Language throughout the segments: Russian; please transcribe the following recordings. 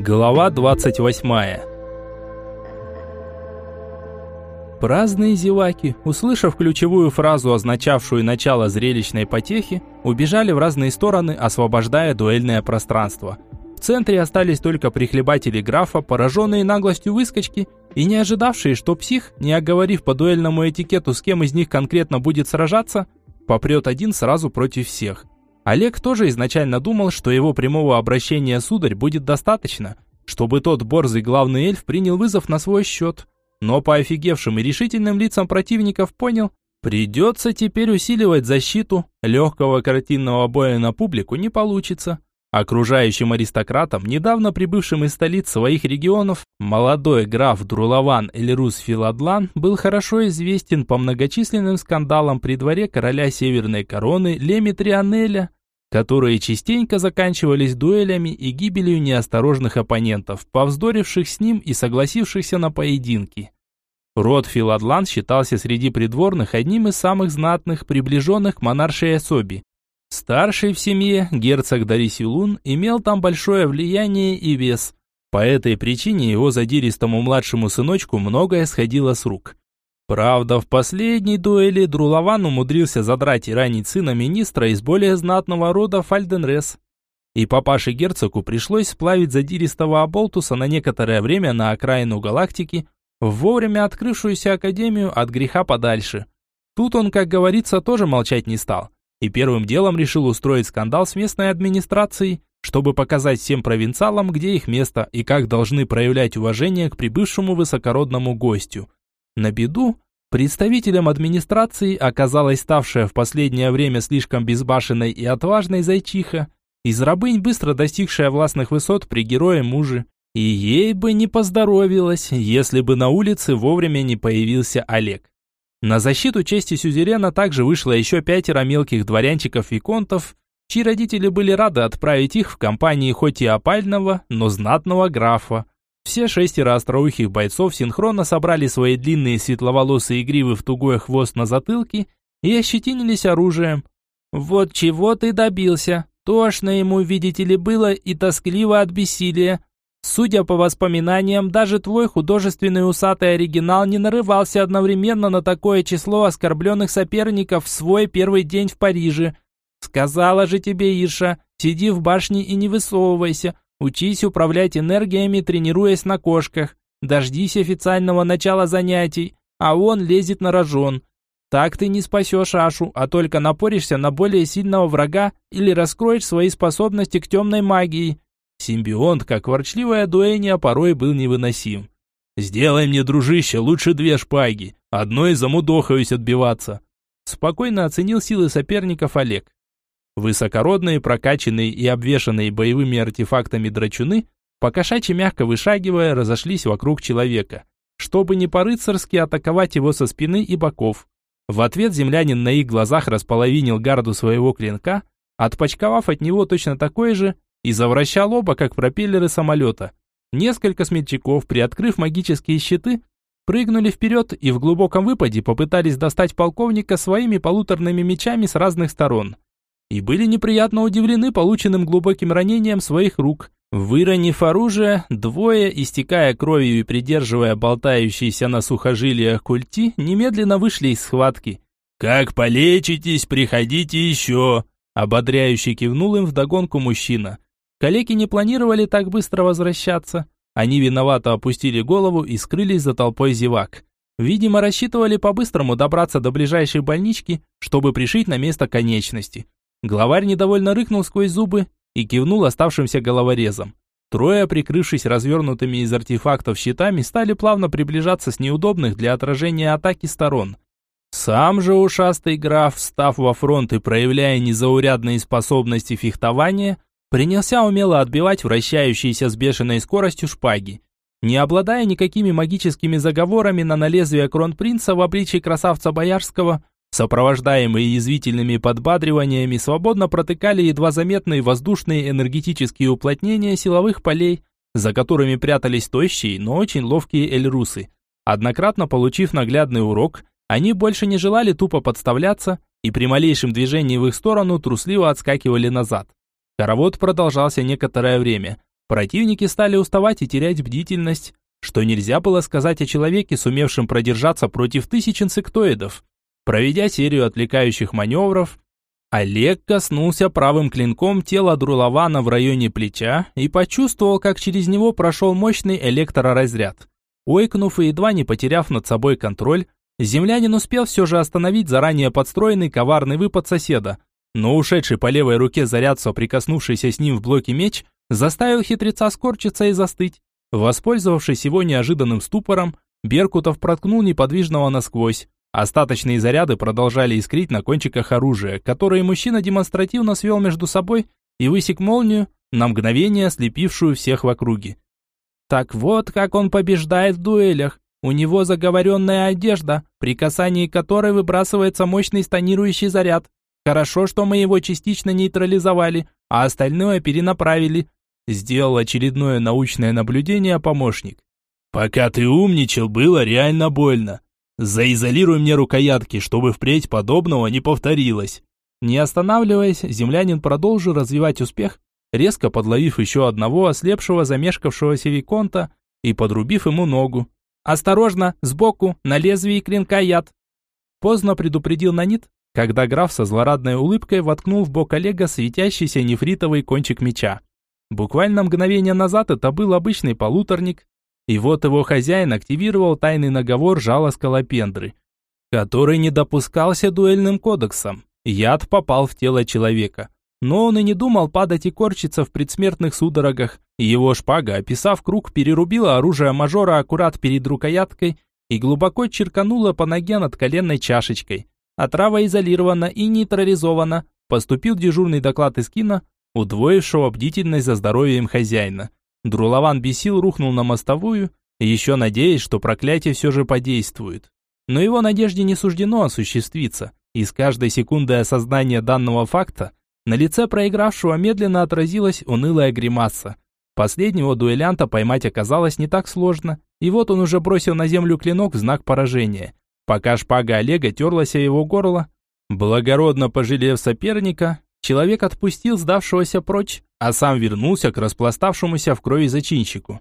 Глава 28 Праздные зеваки, услышав ключевую фразу, означавшую начало зрелищной потехи, убежали в разные стороны, освобождая дуэльное пространство. В центре остались только прихлебатели графа, пораженные наглостью выскочки и не ожидавшие, что псих, не оговорив по дуэльному этикету, с кем из них конкретно будет сражаться, попрет один сразу против всех. Олег тоже изначально думал, что его прямого обращения сударь будет достаточно, чтобы тот борзый главный эльф принял вызов на свой счет – но по офигевшим и решительным лицам противников понял, придется теперь усиливать защиту, легкого картинного боя на публику не получится. Окружающим аристократам, недавно прибывшим из столиц своих регионов, молодой граф Друлаван Эльрус Филадлан был хорошо известен по многочисленным скандалам при дворе короля Северной Короны Леми Трианеля, которые частенько заканчивались дуэлями и гибелью неосторожных оппонентов, повздоривших с ним и согласившихся на поединки. Род Филадлан считался среди придворных одним из самых знатных, приближенных к монаршей особи. Старший в семье, герцог Дарисилун, имел там большое влияние и вес. По этой причине его задиристому младшему сыночку многое сходило с рук. Правда, в последней дуэли Друлаван умудрился задрать и ранить сына министра из более знатного рода Фальденрес. И папаше герцогу пришлось сплавить задиристого Аболтуса на некоторое время на окраину галактики, в вовремя открывшуюся академию от греха подальше. Тут он, как говорится, тоже молчать не стал. И первым делом решил устроить скандал с местной администрацией, чтобы показать всем провинциалам, где их место и как должны проявлять уважение к прибывшему высокородному гостю – на беду, представителем администрации оказалась ставшая в последнее время слишком безбашенной и отважной зайчиха, из рабынь, быстро достигшая властных высот при герое муже. И ей бы не поздоровилось, если бы на улице вовремя не появился Олег. На защиту чести сюзерена также вышло еще пятеро мелких дворянчиков-виконтов, чьи родители были рады отправить их в компании хоть и опального, но знатного графа. Все шестеро остроухих бойцов синхронно собрали свои длинные светловолосые гривы в тугой хвост на затылке и ощетинились оружием. «Вот чего ты добился!» Тошно ему, видите ли, было и тоскливо от бессилия. Судя по воспоминаниям, даже твой художественный усатый оригинал не нарывался одновременно на такое число оскорбленных соперников в свой первый день в Париже. Сказала же тебе Ирша, сиди в башне и не высовывайся, Учись управлять энергиями, тренируясь на кошках. Дождись официального начала занятий, а он лезет на рожон. Так ты не спасешь Ашу, а только напоришься на более сильного врага или раскроешь свои способности к темной магии. Симбионт, как ворчливая дуэния, порой был невыносим. «Сделай мне, дружище, лучше две шпаги. Одной замудохаюсь отбиваться». Спокойно оценил силы соперников Олег. Высокородные, прокачанные и обвешанные боевыми артефактами драчуны, покошачьи мягко вышагивая, разошлись вокруг человека, чтобы не по-рыцарски атаковать его со спины и боков. В ответ землянин на их глазах располовинил гарду своего клинка, отпочковав от него точно такой же, и завращал оба, как пропеллеры самолета. Несколько смельчаков, приоткрыв магические щиты, прыгнули вперед и в глубоком выпаде попытались достать полковника своими полуторными мечами с разных сторон и были неприятно удивлены полученным глубоким ранением своих рук. Выронив оружие, двое, истекая кровью и придерживая болтающиеся на сухожилиях культи, немедленно вышли из схватки. «Как полечитесь, приходите еще!» Ободряюще кивнул им вдогонку мужчина. Калеки не планировали так быстро возвращаться. Они виновато опустили голову и скрылись за толпой зевак. Видимо, рассчитывали по-быстрому добраться до ближайшей больнички, чтобы пришить на место конечности. Главарь недовольно рыкнул сквозь зубы и кивнул оставшимся головорезом. Трое, прикрывшись развернутыми из артефактов щитами, стали плавно приближаться с неудобных для отражения атаки сторон. Сам же ушастый граф, встав во фронт и проявляя незаурядные способности фехтования, принялся умело отбивать вращающиеся с бешеной скоростью шпаги. Не обладая никакими магическими заговорами на налезвие кронпринца в обличии красавца Боярского, Сопровождаемые язвительными подбадриваниями свободно протыкали едва заметные воздушные энергетические уплотнения силовых полей, за которыми прятались тощие, но очень ловкие эльрусы. Однократно получив наглядный урок, они больше не желали тупо подставляться и при малейшем движении в их сторону трусливо отскакивали назад. Хоровод продолжался некоторое время, Противники стали уставать и терять бдительность, что нельзя было сказать о человеке, сумевшем продержаться против тысяч инсектоидов. Проведя серию отвлекающих маневров, Олег коснулся правым клинком тела Друлована в районе плеча и почувствовал, как через него прошел мощный электроразряд. Ойкнув и едва не потеряв над собой контроль, землянин успел все же остановить заранее подстроенный коварный выпад соседа, но ушедший по левой руке заряд, соприкоснувшийся с ним в блоке меч, заставил хитреца скорчиться и застыть. Воспользовавшись его неожиданным ступором, Беркутов проткнул неподвижного насквозь. Остаточные заряды продолжали искрить на кончиках оружия, которые мужчина демонстративно свел между собой и высек молнию, на мгновение ослепившую всех в округе. Так вот, как он побеждает в дуэлях. У него заговоренная одежда, при касании которой выбрасывается мощный станирующий заряд. Хорошо, что мы его частично нейтрализовали, а остальное перенаправили. Сделал очередное научное наблюдение помощник. Пока ты умничал, было реально больно. Заизолируй мне рукоятки, чтобы впредь подобного не повторилось. Не останавливаясь, землянин продолжил развивать успех, резко подловив еще одного ослепшего замешкавшегося виконта и подрубив ему ногу. «Осторожно, сбоку, на лезвии клинка яд!» Поздно предупредил Нанит, когда граф со злорадной улыбкой воткнул в бок Олега светящийся нефритовый кончик меча. Буквально мгновение назад это был обычный полуторник, и вот его хозяин активировал тайный наговор жала скалопендры, который не допускался дуэльным кодексом. Яд попал в тело человека. Но он и не думал падать и корчиться в предсмертных судорогах. Его шпага, описав круг, перерубила оружие мажора аккурат перед рукояткой и глубоко черканула по ноге над коленной чашечкой. Отрава изолирована и нейтрализована. Поступил дежурный доклад из кино, удвоившего бдительность за здоровьем хозяина. Друлован бесил, рухнул на мостовую, еще надеясь, что проклятие все же подействует. Но его надежде не суждено осуществиться, и с каждой секундой осознания данного факта на лице проигравшего медленно отразилась унылая гримаса. Последнего дуэлянта поймать оказалось не так сложно, и вот он уже бросил на землю клинок в знак поражения. Пока шпага Олега терлась о его горло, благородно пожалев соперника, человек отпустил сдавшегося прочь, а сам вернулся к распластавшемуся в крови зачинщику.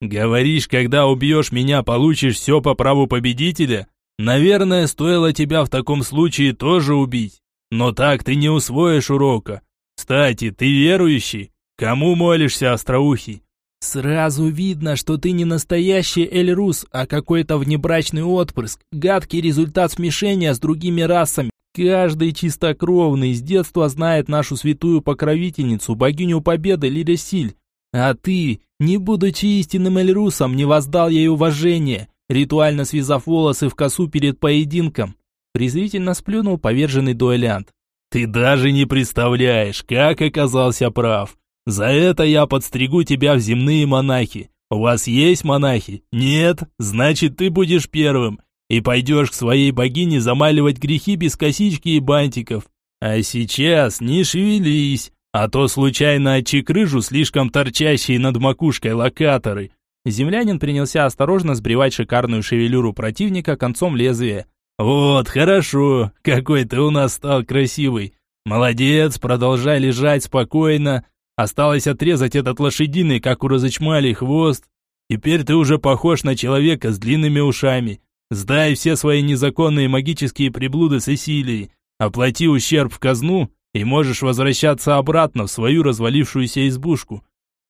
«Говоришь, когда убьешь меня, получишь все по праву победителя? Наверное, стоило тебя в таком случае тоже убить. Но так ты не усвоишь урока. Кстати, ты верующий? Кому молишься, остроухий?» «Сразу видно, что ты не настоящий Эльрус, а какой-то внебрачный отпрыск, гадкий результат смешения с другими расами. Каждый чистокровный с детства знает нашу святую покровительницу, богиню победы Лиресиль. А ты, не будучи истинным Эльрусом, не воздал ей уважения, ритуально связав волосы в косу перед поединком. Презрительно сплюнул поверженный дуэлянт. Ты даже не представляешь, как оказался прав. За это я подстригу тебя в земные монахи. У вас есть монахи? Нет? Значит, ты будешь первым и пойдешь к своей богине замаливать грехи без косички и бантиков. А сейчас не шевелись, а то случайно отчекрыжу слишком торчащие над макушкой локаторы». Землянин принялся осторожно сбривать шикарную шевелюру противника концом лезвия. «Вот, хорошо, какой ты у нас стал красивый. Молодец, продолжай лежать спокойно. Осталось отрезать этот лошадиный, как у разочмали, хвост. Теперь ты уже похож на человека с длинными ушами. Сдай все свои незаконные магические приблуды Сесилии, оплати ущерб в казну и можешь возвращаться обратно в свою развалившуюся избушку.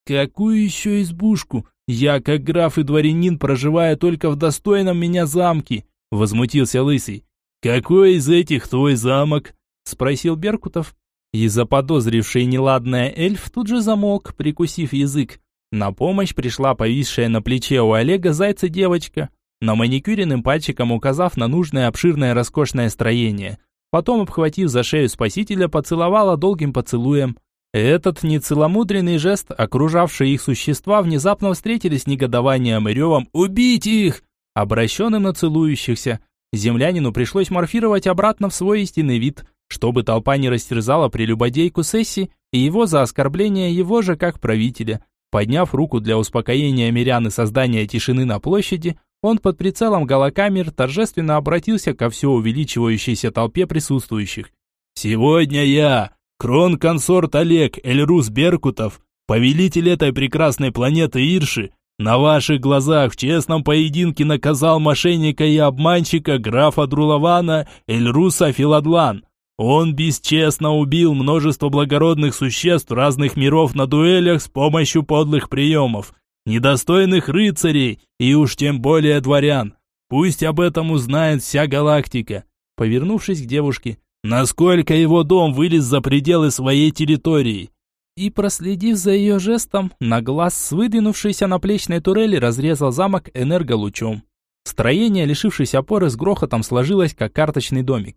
Какую еще избушку? Я, как граф и дворянин, проживаю только в достойном меня замке, возмутился лысый. Какой из этих твой замок? спросил Беркутов. И заподозривший неладное эльф тут же замолк, прикусив язык. На помощь пришла повисшая на плече у Олега зайца девочка на маникюренным пальчиком указав на нужное обширное роскошное строение. Потом, обхватив за шею спасителя, поцеловала долгим поцелуем. Этот нецеломудренный жест, окружавшие их существа, внезапно встретились негодованием и ревом «Убить их!», обращенным на целующихся. Землянину пришлось морфировать обратно в свой истинный вид, чтобы толпа не растерзала прелюбодейку Сесси и его за оскорбление его же как правителя. Подняв руку для успокоения мирян и создания тишины на площади, он под прицелом голокамер торжественно обратился ко все увеличивающейся толпе присутствующих. «Сегодня я, крон-консорт Олег Эльрус Беркутов, Повелитель этой прекрасной планеты Ирши на ваших глазах в честном поединке наказал мошенника и обманщика графа Друлавана Эльруса Филадлан. Он бесчестно убил множество благородных существ разных миров на дуэлях с помощью подлых приемов, недостойных рыцарей и уж тем более дворян. Пусть об этом узнает вся галактика. Повернувшись к девушке, насколько его дом вылез за пределы своей территории. И, проследив за ее жестом, на глаз с выдвинувшейся на плечной турели разрезал замок энерголучом. Строение, лишившись опоры, с грохотом сложилось, как карточный домик.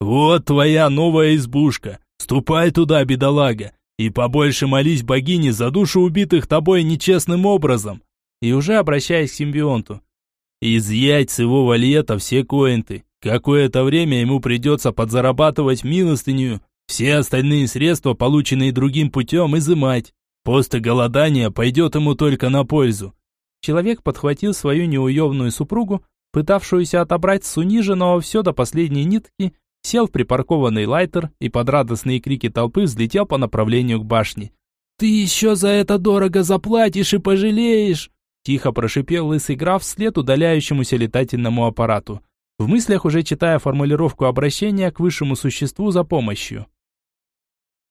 «Вот твоя новая избушка. Ступай туда, бедолага, и побольше молись богине за душу убитых тобой нечестным образом». И уже обращаясь к симбионту. «Изъять с его вальета все коинты. Какое-то время ему придется подзарабатывать милостыню, все остальные средства, полученные другим путем, изымать. После голодания пойдет ему только на пользу». Человек подхватил свою неуемную супругу, пытавшуюся отобрать с униженного все до последней нитки, сел в припаркованный лайтер и под радостные крики толпы взлетел по направлению к башне. «Ты еще за это дорого заплатишь и пожалеешь!» Тихо прошипел лысый граф вслед удаляющемуся летательному аппарату, в мыслях уже читая формулировку обращения к высшему существу за помощью.